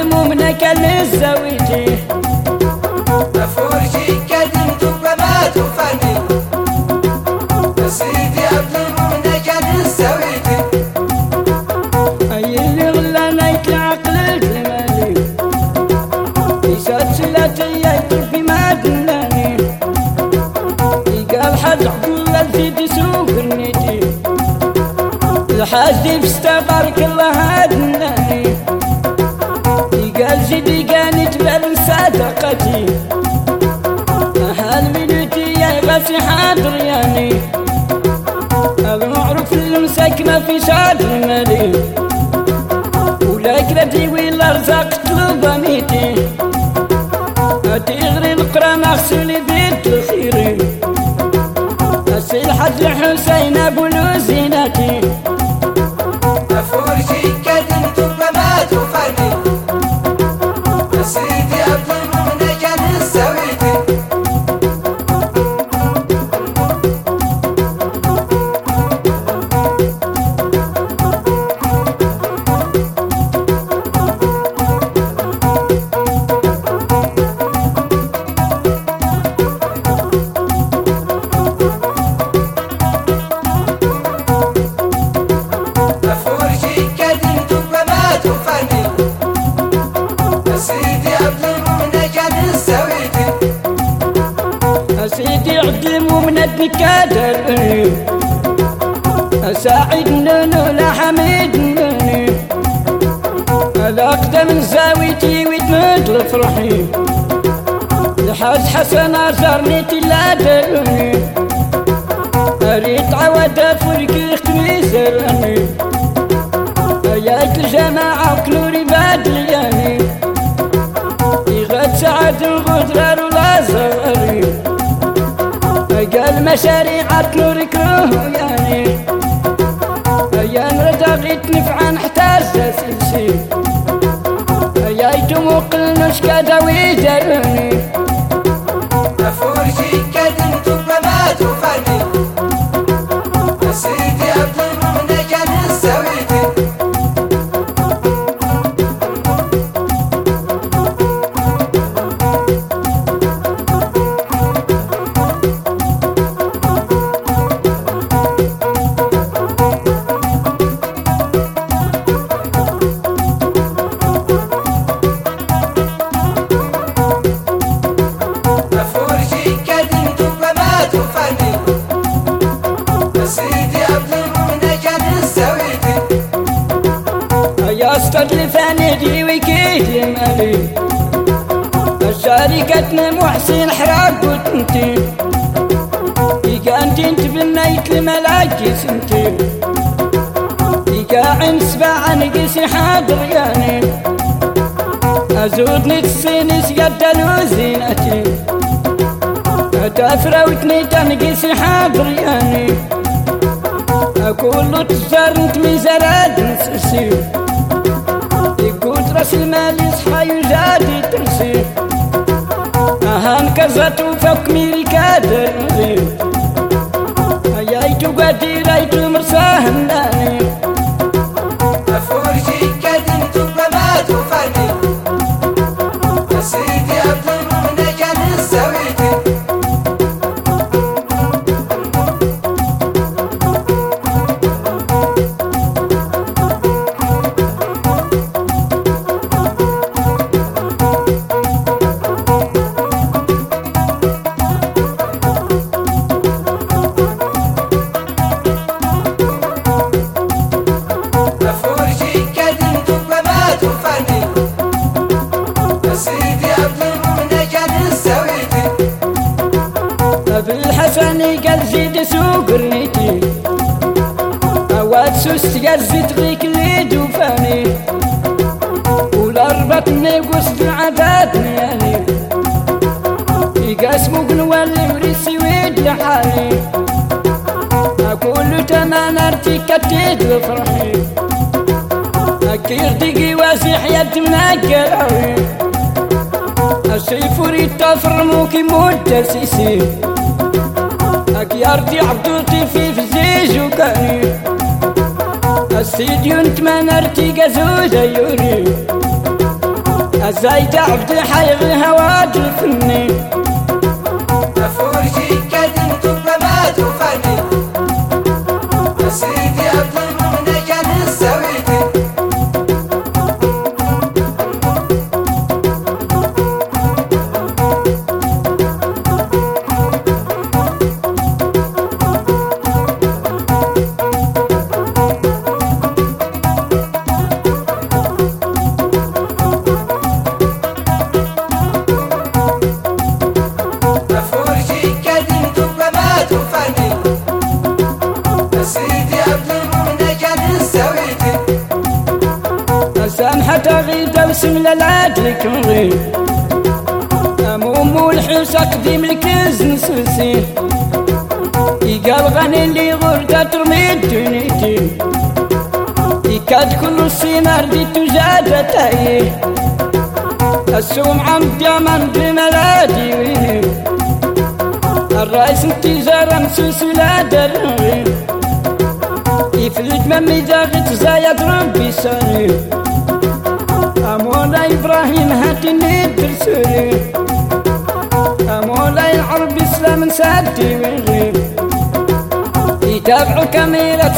همومنا كان الزوجي تفرجي كان ما سيدي عبد المؤمن كان الزوجي أي اللي غلانا يتعقل الجمالي يشات لا تياك في ما دلاني قال حد عقل زيد سوق النجي. الحاج في الله في شاطر مالي ولكن ولا رزق عدم ومن النكادر أساعد نونو لا حميد نوني الأقدم زاويتي ودمد الفرحي الحاج حسن أزرني تلا درني قال مشاريع تنور كروه يعني. يا نرجع غيت نفعان حتى سلسي يا يتم قلنوش كذا ويدرني وكيد مالي شركتنا محسن حراق وتنتي كانت أنت بنيت الملاك سنتي عين سبع نقسي حاضر يعني. أزودني تسيني سيادة وزينتي تفروتني تنقسي حاضر يعني. أقول تزرنت ميزراد نسسي يقول راس المال يصحى يجادي ترسي. أهان كزت وفوق ميري كادر أيايتو قادي رايتو مرساهن بالحسن قال زيد سوق رنيتي أواد سوس قال زيد غيك اللي دوفاني. والأربط نيقوس بعدادني يعني يقاسمو قنوالي وريسي ويد لحالي أقول تمان أرتي كتيد لفرحي أكير دقي واسح يد مناقراوي السيف ريت فرموكي متسيسي أكيارتي عبدوتي في فزيج وكأني. السيديون تمنرتي قزوز يوري الزايد عبد حيغ الهواج الفني لك نغيب أمومو الحوس قديم الكنز نسلسي يقال غني اللي غرقة ترمي الدنيتي يكاد كل السينار دي تجادة تايه السوم عم ديامن بملادي ويني الرئيس التجارة مسلسلة درغي يفلت ممي داغت زايد ربي ساني أمولا إبراهيم هاتني برسولي أمولا العرب إسلام سادي ويغيب يتابعوا كاميرا